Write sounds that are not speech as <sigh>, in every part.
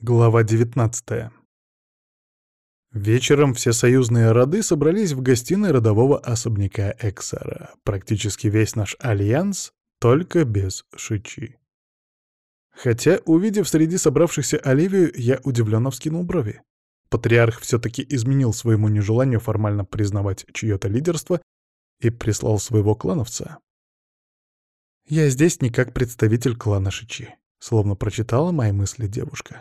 Глава 19 Вечером все союзные роды собрались в гостиной родового особняка Эксара. Практически весь наш альянс, только без Шичи. Хотя, увидев среди собравшихся Оливию, я удивленно вскинул брови. Патриарх все-таки изменил своему нежеланию формально признавать чье-то лидерство и прислал своего клановца. «Я здесь не как представитель клана Шичи», — словно прочитала мои мысли девушка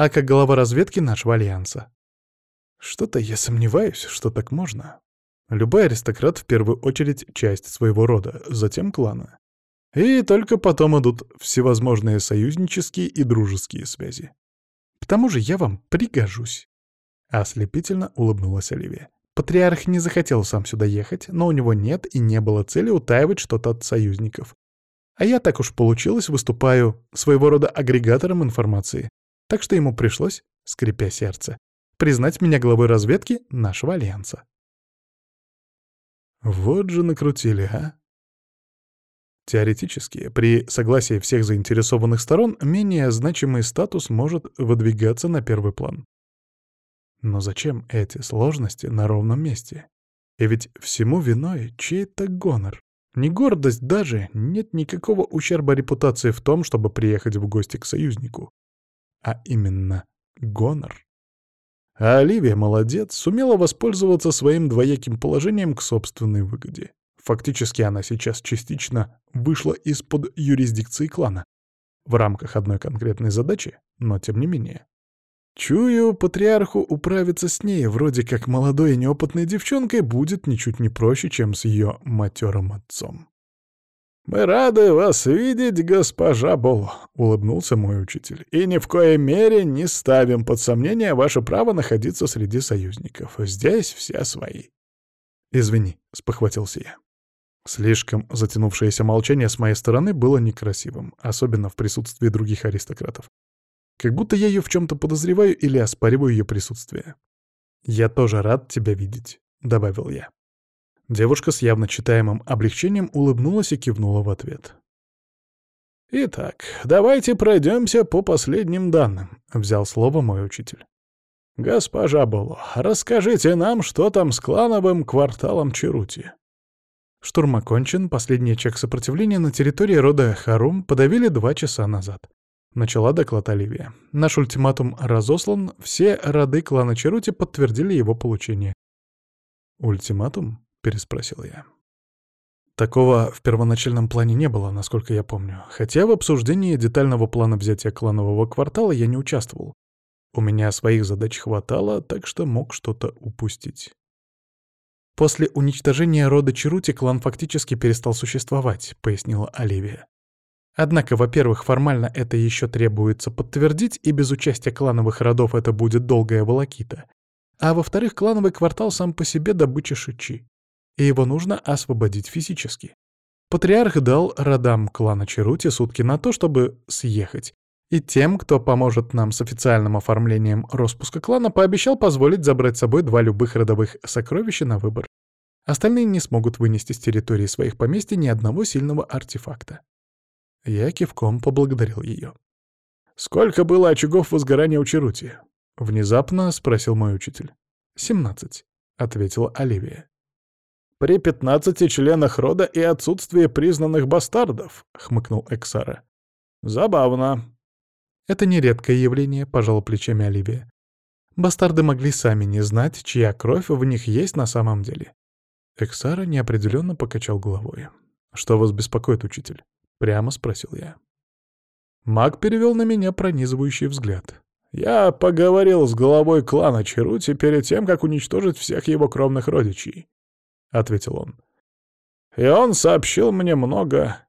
а как глава разведки нашего альянса. Что-то я сомневаюсь, что так можно. Любой аристократ в первую очередь часть своего рода, затем клана. И только потом идут всевозможные союзнические и дружеские связи. К тому же я вам пригожусь. Ослепительно улыбнулась Оливия. Патриарх не захотел сам сюда ехать, но у него нет и не было цели утаивать что-то от союзников. А я так уж получилось выступаю своего рода агрегатором информации, так что ему пришлось, скрипя сердце, признать меня главой разведки нашего альянса. Вот же накрутили, а? Теоретически, при согласии всех заинтересованных сторон, менее значимый статус может выдвигаться на первый план. Но зачем эти сложности на ровном месте? И ведь всему виной чей-то гонор. Не гордость даже, нет никакого ущерба репутации в том, чтобы приехать в гости к союзнику а именно гонор. А Оливия, молодец, сумела воспользоваться своим двояким положением к собственной выгоде. Фактически она сейчас частично вышла из-под юрисдикции клана. В рамках одной конкретной задачи, но тем не менее. Чую, патриарху управиться с ней, вроде как молодой и неопытной девчонкой, будет ничуть не проще, чем с ее матерым отцом. «Мы рады вас видеть, госпожа Бол», — улыбнулся мой учитель. «И ни в коей мере не ставим под сомнение ваше право находиться среди союзников. Здесь все свои». «Извини», — спохватился я. Слишком затянувшееся молчание с моей стороны было некрасивым, особенно в присутствии других аристократов. Как будто я ее в чем-то подозреваю или оспариваю ее присутствие. «Я тоже рад тебя видеть», — добавил я. Девушка с явно читаемым облегчением улыбнулась и кивнула в ответ. «Итак, давайте пройдемся по последним данным», — взял слово мой учитель. «Госпожа Боло, расскажите нам, что там с клановым кварталом Черути». Штурм окончен, последний чек сопротивления на территории рода Харум подавили два часа назад. Начала доклад Оливия. Наш ультиматум разослан, все роды клана Черути подтвердили его получение. Ультиматум? — переспросил я. Такого в первоначальном плане не было, насколько я помню. Хотя в обсуждении детального плана взятия кланового квартала я не участвовал. У меня своих задач хватало, так что мог что-то упустить. «После уничтожения рода Черути клан фактически перестал существовать», — пояснила Оливия. «Однако, во-первых, формально это еще требуется подтвердить, и без участия клановых родов это будет долгая волокита. А во-вторых, клановый квартал сам по себе добыча шичи и его нужно освободить физически. Патриарх дал родам клана Черути сутки на то, чтобы съехать, и тем, кто поможет нам с официальным оформлением распуска клана, пообещал позволить забрать с собой два любых родовых сокровища на выбор. Остальные не смогут вынести с территории своих поместьй ни одного сильного артефакта. Я кивком поблагодарил ее. «Сколько было очагов возгорания у Черути?» — внезапно спросил мой учитель. «Семнадцать», — ответила Оливия. «При пятнадцати членах рода и отсутствии признанных бастардов», — хмыкнул Эксара. «Забавно». «Это нередкое явление», — пожал плечами Оливия. «Бастарды могли сами не знать, чья кровь в них есть на самом деле». Эксара неопределенно покачал головой. «Что вас беспокоит, учитель?» — прямо спросил я. Маг перевел на меня пронизывающий взгляд. «Я поговорил с главой клана Черути перед тем, как уничтожить всех его кровных родичей. — ответил он. «И он сообщил мне много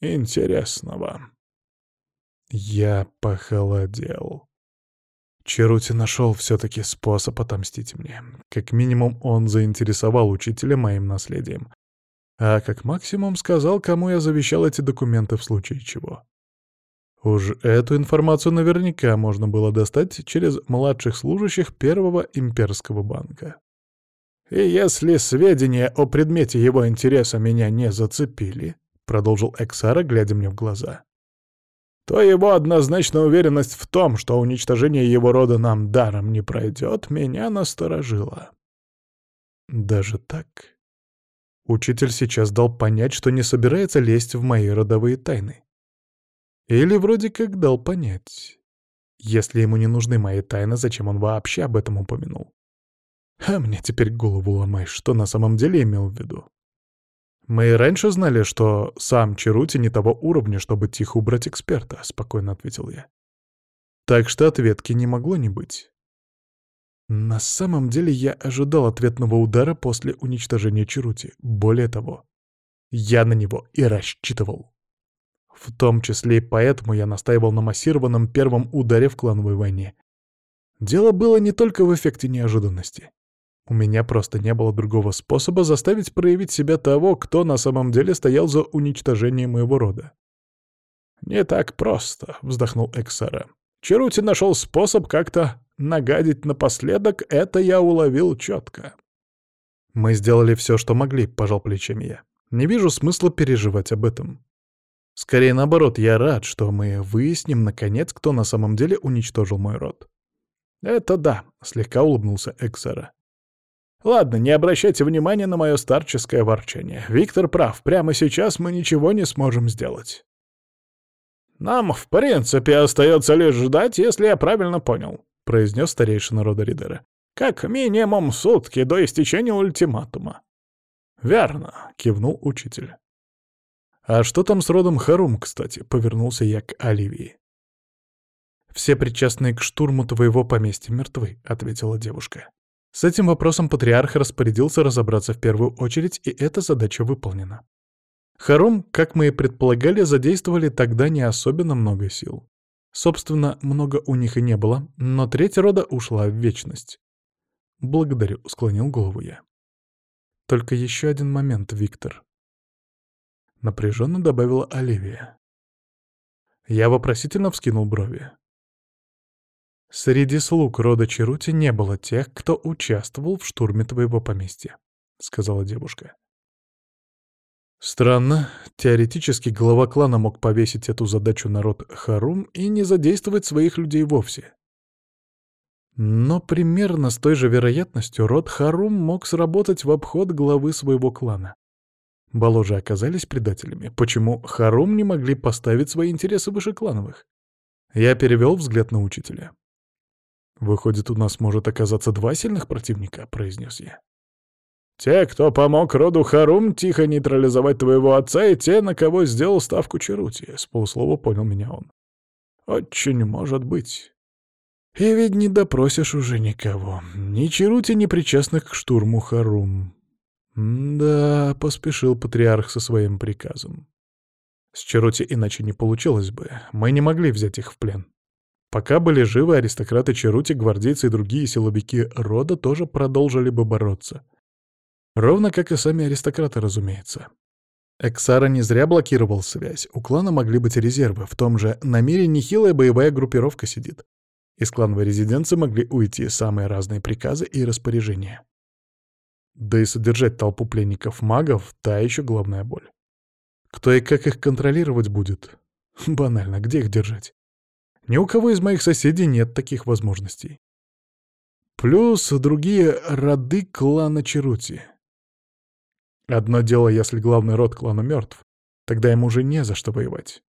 интересного». Я похолодел. Черути нашел все-таки способ отомстить мне. Как минимум, он заинтересовал учителя моим наследием. А как максимум сказал, кому я завещал эти документы в случае чего. Уж эту информацию наверняка можно было достать через младших служащих Первого имперского банка. «И если сведения о предмете его интереса меня не зацепили», — продолжил Эксара, глядя мне в глаза, то его однозначная уверенность в том, что уничтожение его рода нам даром не пройдет, меня насторожило. Даже так? Учитель сейчас дал понять, что не собирается лезть в мои родовые тайны. Или вроде как дал понять. Если ему не нужны мои тайны, зачем он вообще об этом упомянул? А мне теперь голову ломаешь, что на самом деле имел в виду. Мы и раньше знали, что сам Чарути не того уровня, чтобы тихо убрать эксперта, — спокойно ответил я. Так что ответки не могло не быть. На самом деле я ожидал ответного удара после уничтожения Чарути. Более того, я на него и рассчитывал. В том числе и поэтому я настаивал на массированном первом ударе в клановой войне. Дело было не только в эффекте неожиданности. У меня просто не было другого способа заставить проявить себя того, кто на самом деле стоял за уничтожением моего рода. «Не так просто», — вздохнул Эксара. «Черути нашел способ как-то нагадить напоследок, это я уловил четко». «Мы сделали все, что могли», — пожал плечами я. «Не вижу смысла переживать об этом. Скорее наоборот, я рад, что мы выясним, наконец, кто на самом деле уничтожил мой род». «Это да», — слегка улыбнулся Эксара. Ладно, не обращайте внимания на мое старческое ворчание. Виктор прав, прямо сейчас мы ничего не сможем сделать. Нам, в принципе, остается лишь ждать, если я правильно понял, произнес старейшина рода Ридера. Как минимум сутки до истечения ультиматума. Верно, кивнул учитель. «А что там с родом Харум, кстати?» — повернулся я к Оливии. «Все причастные к штурму твоего поместья мертвы», — ответила девушка. С этим вопросом патриарх распорядился разобраться в первую очередь, и эта задача выполнена. Харум, как мы и предполагали, задействовали тогда не особенно много сил. Собственно, много у них и не было, но третья рода ушла в вечность. «Благодарю», — склонил голову я. «Только еще один момент, Виктор», — напряженно добавила Оливия. Я вопросительно вскинул брови. «Среди слуг рода Черути не было тех, кто участвовал в штурме твоего поместья», — сказала девушка. Странно, теоретически глава клана мог повесить эту задачу на род Харум и не задействовать своих людей вовсе. Но примерно с той же вероятностью род Харум мог сработать в обход главы своего клана. Бало же оказались предателями. Почему Харум не могли поставить свои интересы выше клановых? Я перевел взгляд на учителя. «Выходит, у нас может оказаться два сильных противника», — произнес я. «Те, кто помог роду Харум тихо нейтрализовать твоего отца, и те, на кого сделал ставку Черути», — с полуслова понял меня он. «Очень может быть». И ведь не допросишь уже никого. Ни Черути, ни причастных к штурму Харум. да, поспешил патриарх со своим приказом. С Черути иначе не получилось бы. Мы не могли взять их в плен. Пока были живы аристократы Черути, гвардейцы и другие силовики рода тоже продолжили бы бороться. Ровно как и сами аристократы, разумеется. Эксара не зря блокировал связь. У клана могли быть резервы. В том же на мире нехилая боевая группировка сидит. Из клановой резиденции могли уйти самые разные приказы и распоряжения. Да и содержать толпу пленников-магов — та еще главная боль. Кто и как их контролировать будет? <laughs> Банально, где их держать? Ни у кого из моих соседей нет таких возможностей. Плюс другие роды клана Черути. Одно дело, если главный род клана мертв, тогда ему уже не за что воевать.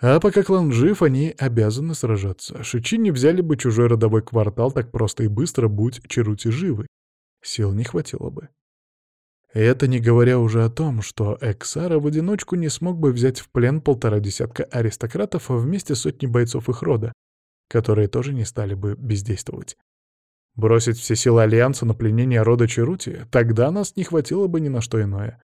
А пока клан жив, они обязаны сражаться. Шичи не взяли бы чужой родовой квартал так просто и быстро, будь Черути живы. Сил не хватило бы. Это не говоря уже о том, что Эксара в одиночку не смог бы взять в плен полтора десятка аристократов вместе с сотней бойцов их рода, которые тоже не стали бы бездействовать. Бросить все силы Альянса на пленение рода Черути, тогда нас не хватило бы ни на что иное.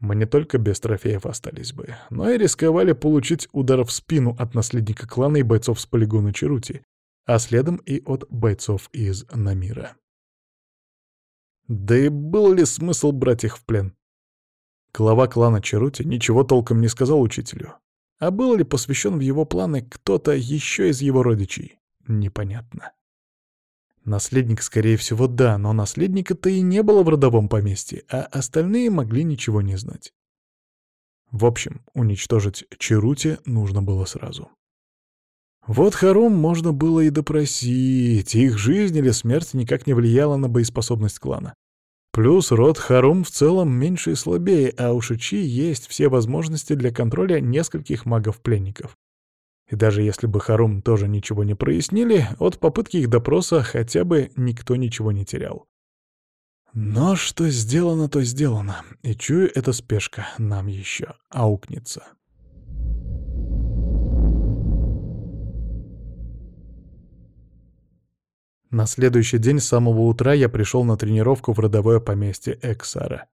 Мы не только без трофеев остались бы, но и рисковали получить удар в спину от наследника клана и бойцов с полигона Черути, а следом и от бойцов из Намира. Да и был ли смысл брать их в плен? Глава клана Черути ничего толком не сказал учителю. А был ли посвящен в его планы кто-то еще из его родичей? Непонятно. Наследник, скорее всего, да, но наследника-то и не было в родовом поместье, а остальные могли ничего не знать. В общем, уничтожить Черути нужно было сразу. Вот Харум можно было и допросить, их жизнь или смерть никак не влияла на боеспособность клана. Плюс род Харум в целом меньше и слабее, а у Шичи есть все возможности для контроля нескольких магов-пленников. И даже если бы Харум тоже ничего не прояснили, от попытки их допроса хотя бы никто ничего не терял. Но что сделано, то сделано, и чую, эта спешка нам еще аукнется. На следующий день с самого утра я пришел на тренировку в родовое поместье Эксара.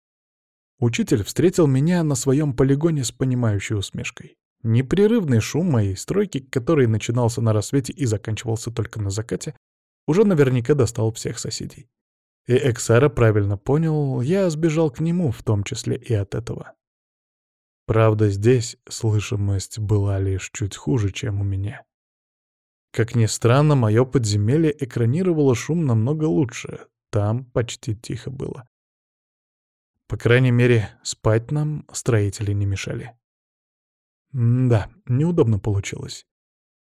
Учитель встретил меня на своем полигоне с понимающей усмешкой. Непрерывный шум моей стройки, который начинался на рассвете и заканчивался только на закате, уже наверняка достал всех соседей. И Эксара правильно понял, я сбежал к нему, в том числе и от этого. Правда, здесь слышимость была лишь чуть хуже, чем у меня. Как ни странно, мое подземелье экранировало шум намного лучше. Там почти тихо было. По крайней мере, спать нам строители не мешали. М да, неудобно получилось.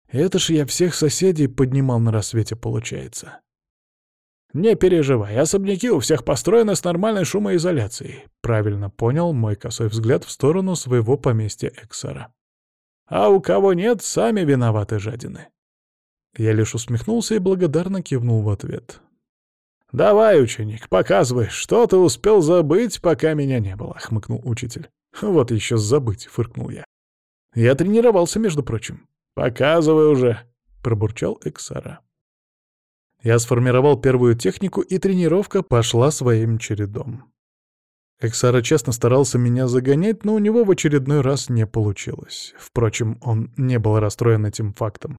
Это ж я всех соседей поднимал на рассвете, получается. «Не переживай, особняки у всех построены с нормальной шумоизоляцией», — правильно понял мой косой взгляд в сторону своего поместья Эксара. «А у кого нет, сами виноваты жадины». Я лишь усмехнулся и благодарно кивнул в ответ. «Давай, ученик, показывай, что ты успел забыть, пока меня не было», — хмыкнул учитель. «Вот еще забыть», — фыркнул я. «Я тренировался, между прочим». «Показывай уже», — пробурчал Эксара. Я сформировал первую технику, и тренировка пошла своим чередом. Эксара честно старался меня загонять, но у него в очередной раз не получилось. Впрочем, он не был расстроен этим фактом.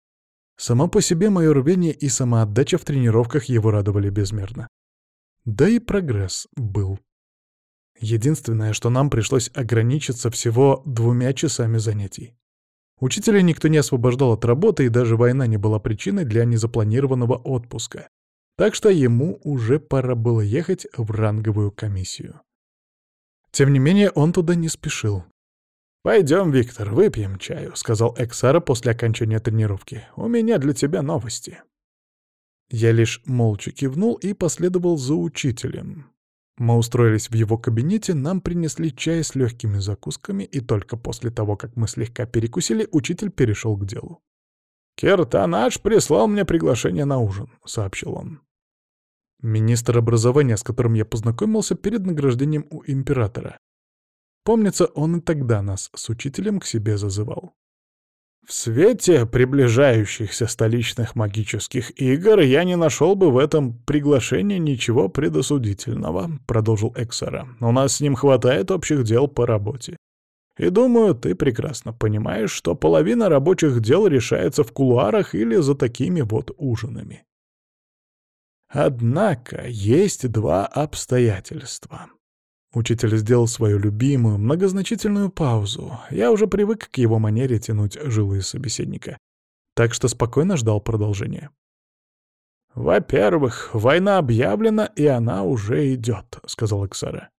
Само по себе мое рвение и самоотдача в тренировках его радовали безмерно. Да и прогресс был. Единственное, что нам пришлось ограничиться всего двумя часами занятий. Учителя никто не освобождал от работы, и даже война не была причиной для незапланированного отпуска. Так что ему уже пора было ехать в ранговую комиссию. Тем не менее, он туда не спешил. «Пойдем, Виктор, выпьем чаю», — сказал Эксара после окончания тренировки. «У меня для тебя новости». Я лишь молча кивнул и последовал за учителем. Мы устроились в его кабинете, нам принесли чай с легкими закусками, и только после того, как мы слегка перекусили, учитель перешел к делу. «Кертанаш прислал мне приглашение на ужин», — сообщил он. Министр образования, с которым я познакомился перед награждением у императора. Помнится, он и тогда нас с учителем к себе зазывал. В свете приближающихся столичных магических игр я не нашел бы в этом приглашении ничего предосудительного, продолжил Эксара. У нас с ним хватает общих дел по работе. И думаю, ты прекрасно понимаешь, что половина рабочих дел решается в кулуарах или за такими вот ужинами. Однако есть два обстоятельства. Учитель сделал свою любимую, многозначительную паузу. Я уже привык к его манере тянуть жилы собеседника. Так что спокойно ждал продолжения. «Во-первых, война объявлена, и она уже идет», — сказал Эксара.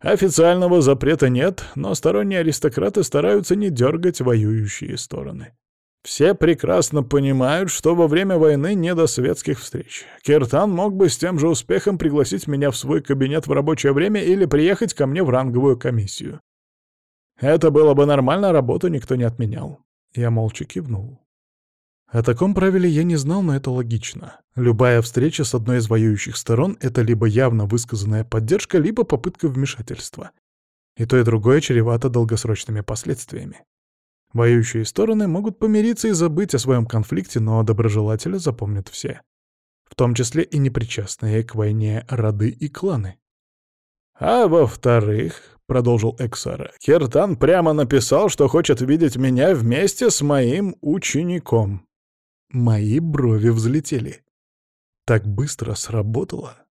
«Официального запрета нет, но сторонние аристократы стараются не дергать воюющие стороны. Все прекрасно понимают, что во время войны не до светских встреч. Киртан мог бы с тем же успехом пригласить меня в свой кабинет в рабочее время или приехать ко мне в ранговую комиссию. Это было бы нормально, работу никто не отменял. Я молча кивнул. О таком правиле я не знал, но это логично. Любая встреча с одной из воюющих сторон — это либо явно высказанная поддержка, либо попытка вмешательства. И то, и другое чревато долгосрочными последствиями. Воюющие стороны могут помириться и забыть о своем конфликте, но доброжелателя запомнят все. В том числе и непричастные к войне роды и кланы. «А во-вторых», — продолжил Эксара, — «Киртан прямо написал, что хочет видеть меня вместе с моим учеником». Мои брови взлетели. Так быстро сработало.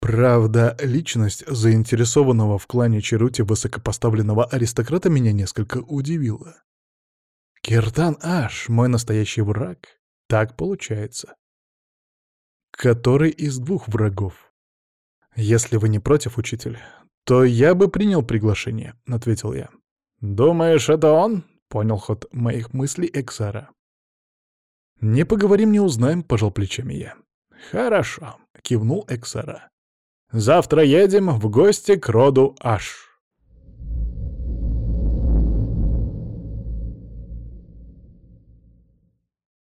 Правда, личность заинтересованного в клане Черути высокопоставленного аристократа меня несколько удивила. Киртан Аш, мой настоящий враг. Так получается. Который из двух врагов? Если вы не против, учитель, то я бы принял приглашение, — ответил я. «Думаешь, это он?» — понял ход моих мыслей Эксара. «Не поговорим, не узнаем», — пожал плечами я. «Хорошо», — кивнул Эксара. «Завтра едем в гости к роду Аш».